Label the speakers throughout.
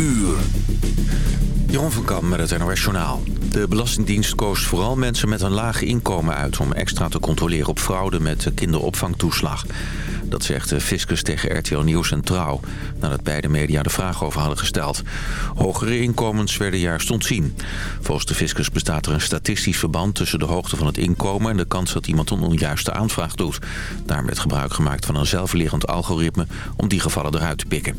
Speaker 1: uur.
Speaker 2: Jeroen van Kam met het NOS. De Belastingdienst koos vooral mensen met een laag inkomen uit... om extra te controleren op fraude met kinderopvangtoeslag. Dat zegt de fiscus tegen RTL Nieuws en Trouw... nadat beide media de vraag over hadden gesteld. Hogere inkomens werden juist ontzien. Volgens de fiscus bestaat er een statistisch verband... tussen de hoogte van het inkomen en de kans dat iemand een onjuiste aanvraag doet. Daarom werd gebruik gemaakt van een zelflerend algoritme... om die gevallen eruit te pikken.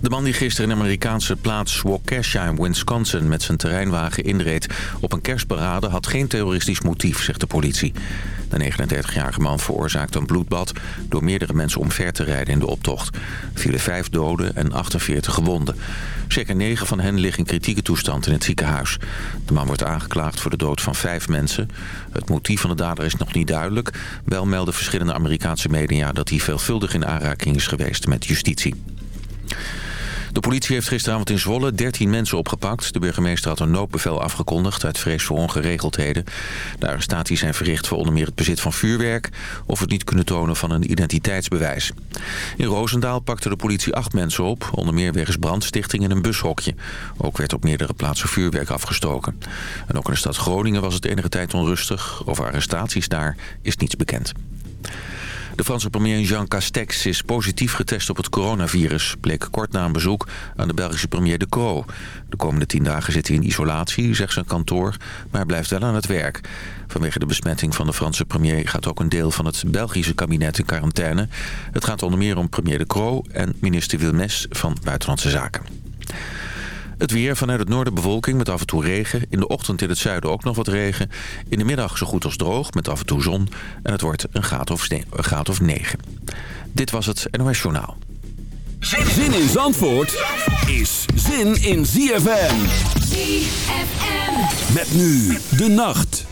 Speaker 2: De man die gisteren in de Amerikaanse plaats Waukesha in Wisconsin met zijn terreinwagen inreed op een kerstparade had geen terroristisch motief, zegt de politie. De 39-jarige man veroorzaakte een bloedbad door meerdere mensen omver te rijden in de optocht. Er vielen vijf doden en 48 gewonden. Zeker negen van hen liggen in kritieke toestand in het ziekenhuis. De man wordt aangeklaagd voor de dood van vijf mensen. Het motief van de dader is nog niet duidelijk. Wel melden verschillende Amerikaanse media dat hij veelvuldig in aanraking is geweest met justitie. De politie heeft gisteravond in Zwolle 13 mensen opgepakt. De burgemeester had een noodbevel afgekondigd uit vrees voor ongeregeldheden. De arrestaties zijn verricht voor onder meer het bezit van vuurwerk... of het niet kunnen tonen van een identiteitsbewijs. In Roosendaal pakte de politie acht mensen op... onder meer wegens brandstichting in een bushokje. Ook werd op meerdere plaatsen vuurwerk afgestoken. En ook in de stad Groningen was het enige tijd onrustig. Over arrestaties daar is niets bekend. De Franse premier Jean Castex is positief getest op het coronavirus. Bleek kort na een bezoek aan de Belgische premier De Croo. De komende tien dagen zit hij in isolatie, zegt zijn kantoor, maar blijft wel aan het werk. Vanwege de besmetting van de Franse premier gaat ook een deel van het Belgische kabinet in quarantaine. Het gaat onder meer om premier De Croo en minister Wilmes van Buitenlandse Zaken. Het weer vanuit het noorden bewolking met af en toe regen. In de ochtend in het zuiden ook nog wat regen. In de middag zo goed als droog met af en toe zon. En het wordt een graad of, een graad of 9. Dit was het NOS Journaal.
Speaker 1: Zin in Zandvoort is zin in ZFM.
Speaker 3: ZFM.
Speaker 1: Met nu de nacht.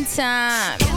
Speaker 3: One time.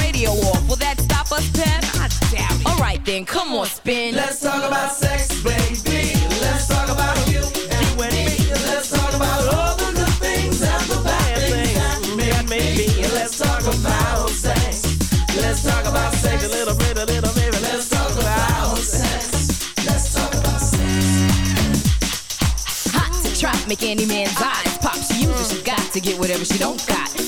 Speaker 3: Radio off. Will that stop us, Pep? I doubt it. Alright then, come on, spin.
Speaker 4: Let's talk about sex, baby. Let's talk about you and me. Let's talk about all the good things and the bad things that may be. Let's talk about sex. Let's talk about sex. A little bit, a little bit. Let's talk about sex. Let's talk about sex.
Speaker 3: Hot to trap, make any man's eyes pop. She uses, she got to get whatever she don't got.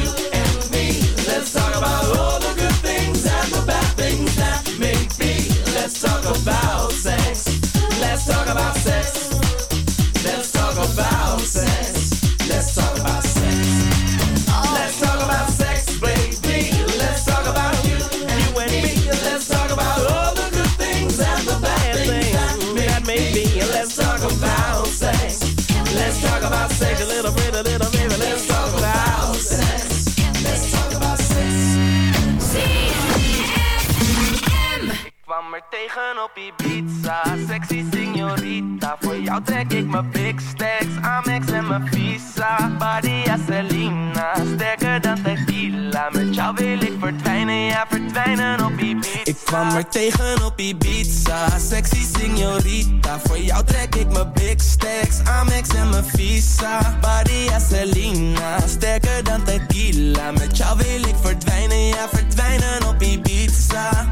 Speaker 5: Sexy signorita Voor jou trek ik mijn big stacks, Amex en mijn visa Badia Selena, sterker dan tequila Met jou wil ik verdwijnen, ja verdwijnen op Ibiza.
Speaker 4: Ik kwam er tegen op Ibiza, sexy signorita Voor jou trek ik mijn big stacks, Amex en mijn visa Badia Selena, sterker dan tequila Met jou wil ik verdwijnen, ja verdwijnen op Ibiza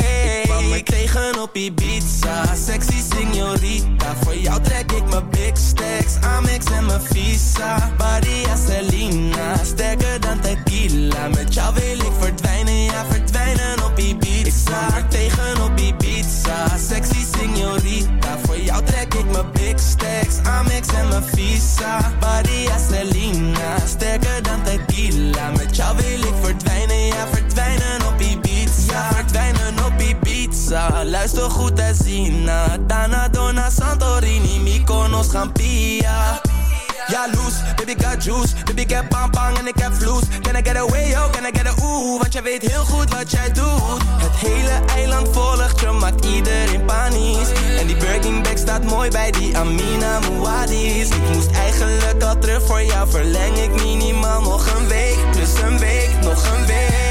Speaker 4: me tegen op Ibiza. Sexy signorita Voor jou trek ik mijn big stacks. Amex en mijn visa. Badia Selena. Sterker dan tequila. Met jou wil ik verdwijnen. Ja verdwijnen op Ibiza. Ik er tegen op Ibiza. Sexy signorita Voor jou trek ik mijn big stacks. Amex en mijn visa. Badia Selena. Sterker dan tequila. Met jou wil Luister goed en zien Marina, Dana, Dona, Santorini, Mykonos, Gampia. Ja, loose, baby, got juice. Baby, ik heb bang en ik heb vloes. Can I get away, yo, can I get a ooh? Want jij weet heel goed wat jij doet. Het hele eiland volgt je, maakt iedereen panisch. En die Birkin bag staat mooi bij die Amina Muadis. Ik moest eigenlijk al terug voor jou, verleng ik minimaal nog een week. Plus een week, nog een week.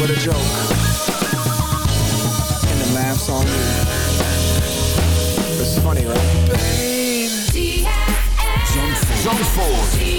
Speaker 6: but a
Speaker 7: joke. And the laughs on you. It's funny, right?
Speaker 8: Babe. Zandvoort.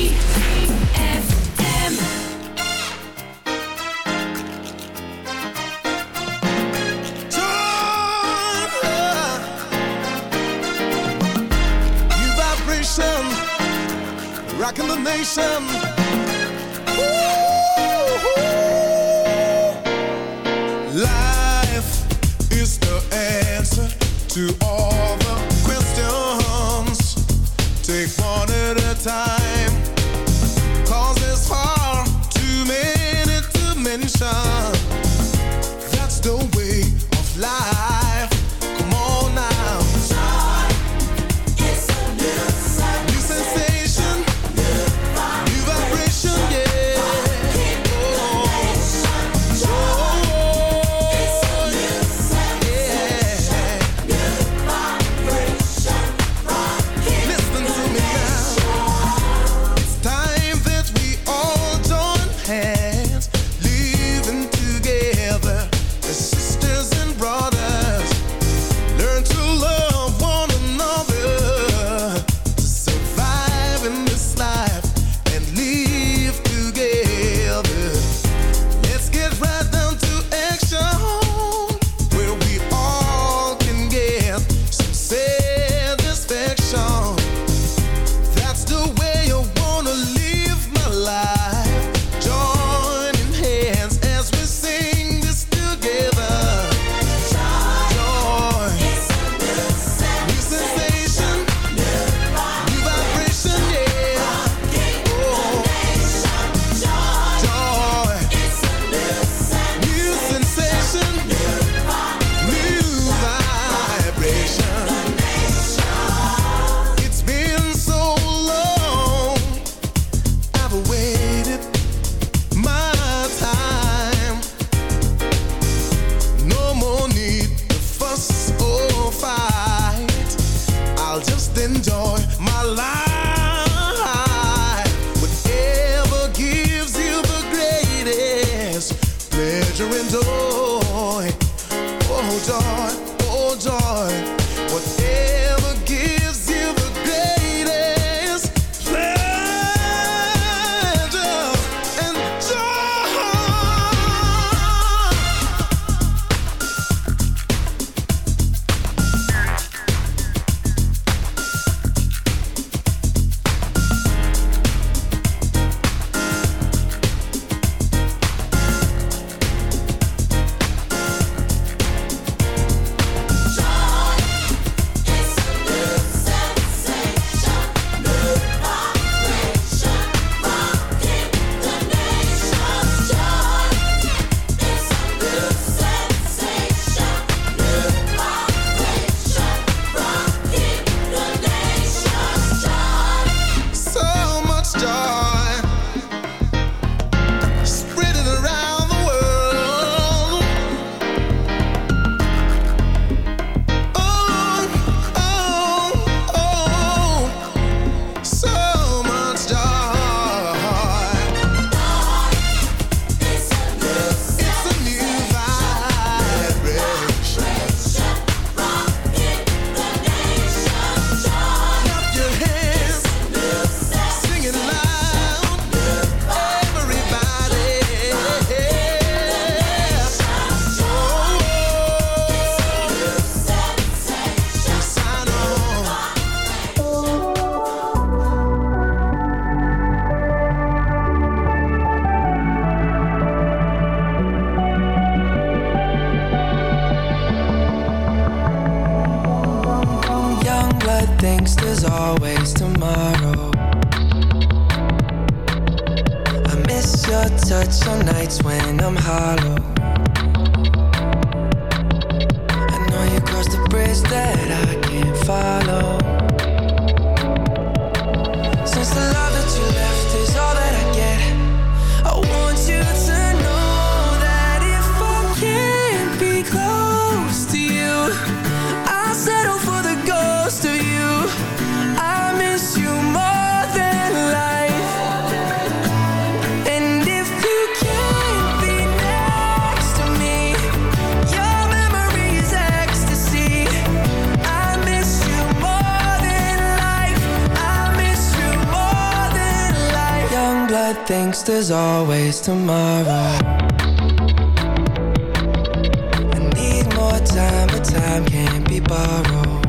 Speaker 8: time, but time can't be borrowed.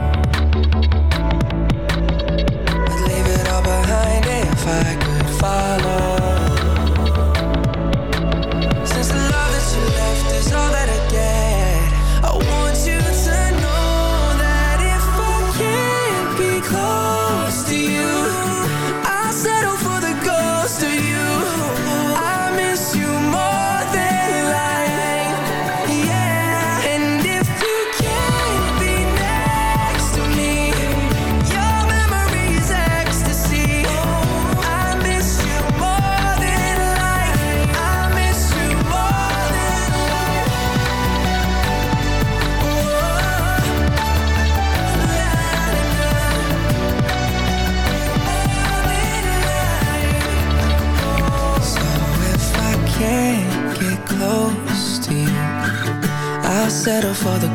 Speaker 8: I'd leave it all behind if I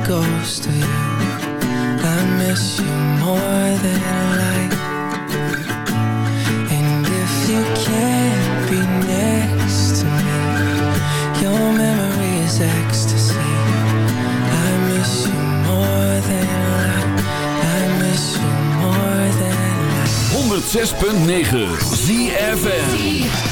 Speaker 8: ghost of you. I miss you more than life. And if you can't be next to me Your memory is ecstasy. I miss you more than life. I miss you more than life.
Speaker 1: 106.9 ZFN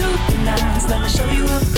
Speaker 9: up to. Let me show you a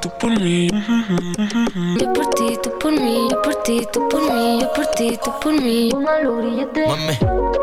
Speaker 10: tú por mí. Yo por ti, tú por mí. Yo por ti, tú por mí.
Speaker 11: Yo por ti, tú por mí.
Speaker 6: Mami.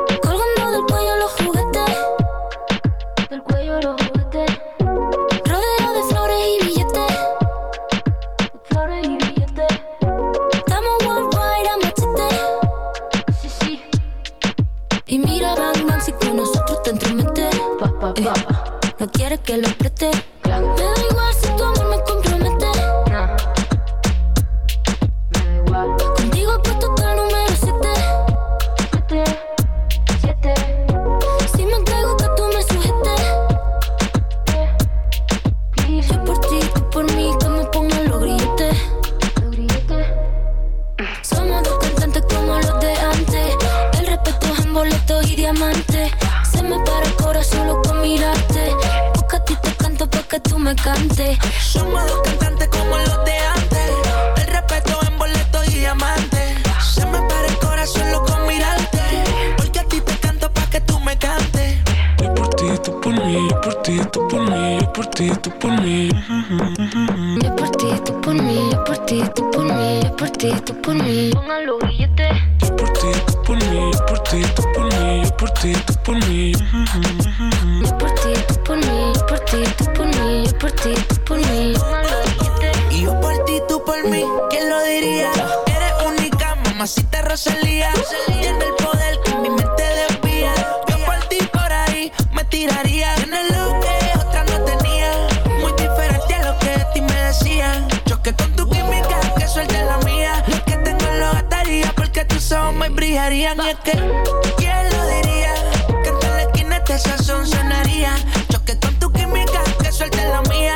Speaker 6: Mamacita Rosalía, tiene el poder que mi mente desvía. Yo por ti por ahí me tiraría. Tiene lo que otra no tenía,
Speaker 12: muy diferente a lo que de ti me decían. Choque con tu química, que suelte la mía. Lo que tengo lo gastaría porque tus ojos me brillarían.
Speaker 6: Y es que, ¿quién lo diría? Que en la esquina este sazón sonaría. Choque con tu química, que suelte la mía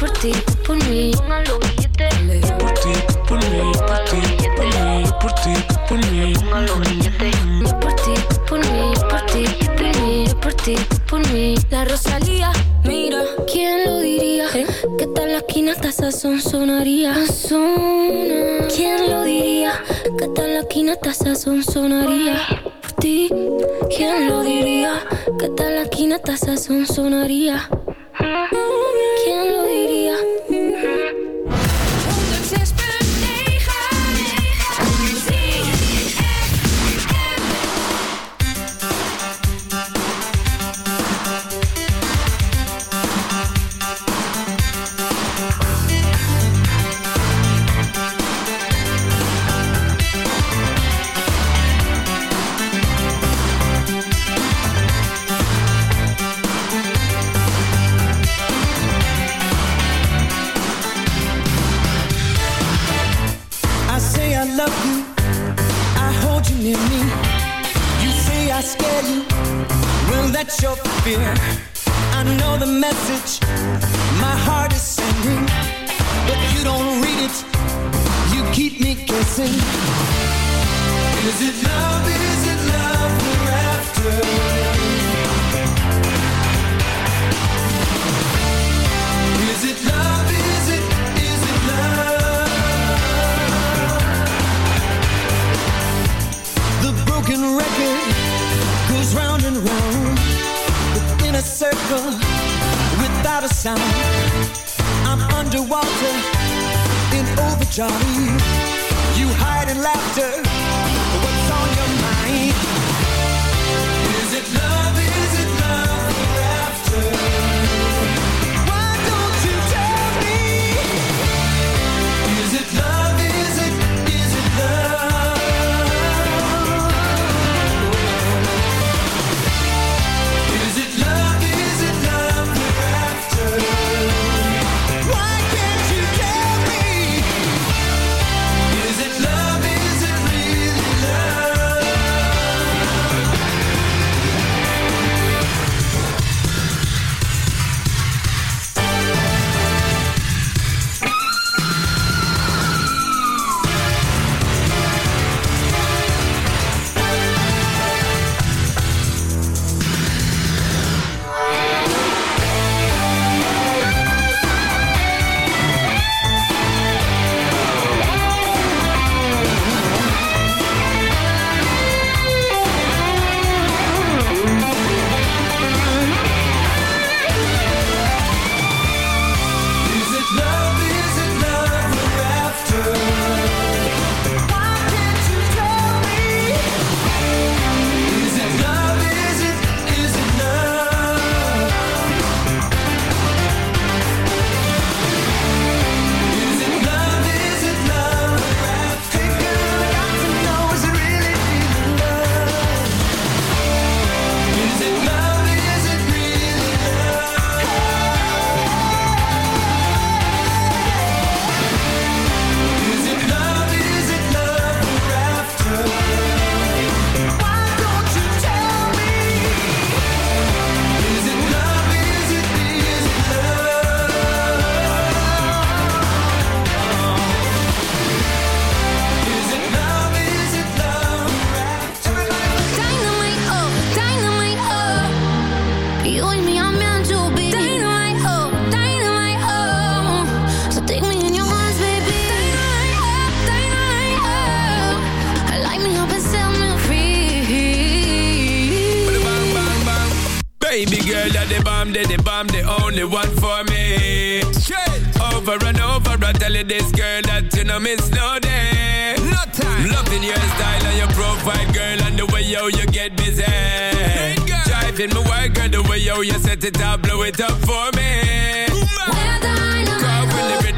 Speaker 6: por ti, por mí. Por ti, tú por mí,
Speaker 7: yo por ti, por mí, por ti, por mí. Por ti, por mí,
Speaker 6: por ti, por mí, yo por ti, tú por mí. La Rosalía, mira, ¿quién lo diría? Que tal la esquina hasta sazón sonaría. ¿Quién lo diría? Que tal la esquina hasta sazón sonaría. Por ti, ¿quién lo diría? Que tal la esquina hasta sazón sonaría.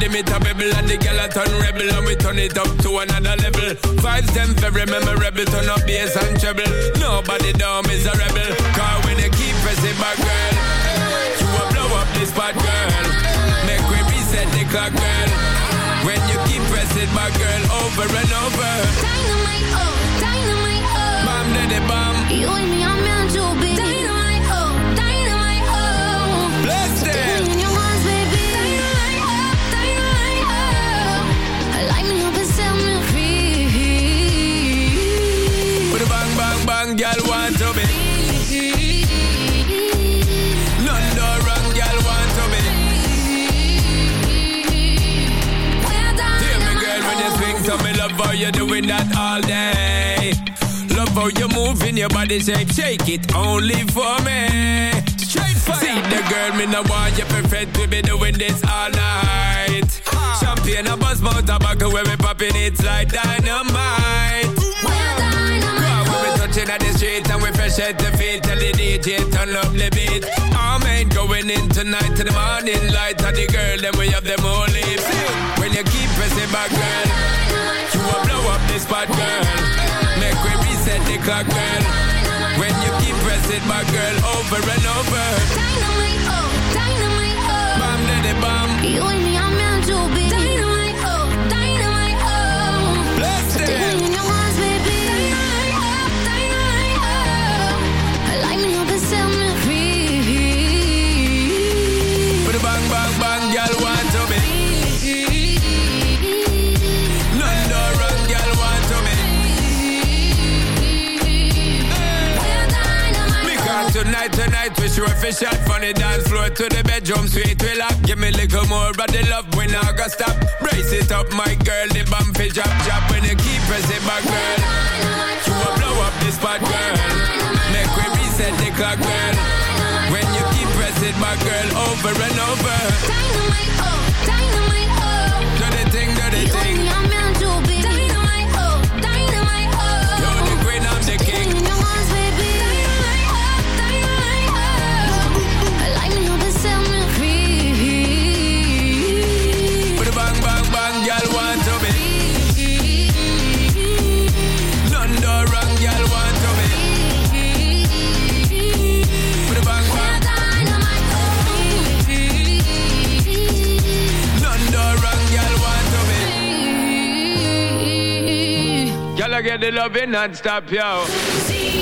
Speaker 13: The it
Speaker 4: bubble and the girl a turn rebel and we turn it up to another level. Vibes them very memorable, turn up bass and treble. Nobody down is a rebel. Cause when you keep pressing back, girl, you will blow up this spot, girl. Make we reset the clock, girl. When you keep pressing back, girl, over and over.
Speaker 14: Dynamite, oh, dynamite, oh.
Speaker 4: Bomb daddy bomb.
Speaker 14: You and me are meant to be. Dynamite, oh, dynamite, oh.
Speaker 4: Bless them. Girl want to be. None do wrong, girl want to be. Hear me, girl, when you swing, so me love how you doing that all day. Love how you moving your body shape, shake it only for me. Straight fire. See the girl, me no want you perfect, we be doing this all night. Ah. Champagne, a buzz, mouth, tobacco, when we popping it's like dynamite. When at the street and we fresh at the feet, tell the DJ turn up the beat. All men going in tonight to the morning light, and the girl, then we have them all lips. When you keep pressing back, girl, you will blow up this spot, girl. Make we reset the clock, girl. When you keep pressing back, girl, over and over.
Speaker 14: Dynamite, oh, dynamite, oh.
Speaker 4: Bomb daddy bomb.
Speaker 14: You and me
Speaker 4: tonight, tonight, we sure fish shot from the dance floor to the bedroom sweet we lock. Give me a little more of the love when I go stop. Brace it up, my girl, the bump fish drop, drop. When you keep pressing back, girl, you will blow up this spot, girl. Make we reset the clock, girl. When you keep pressing back, girl, over and over.
Speaker 14: Dynamite, oh,
Speaker 4: the loving non-stop, yo.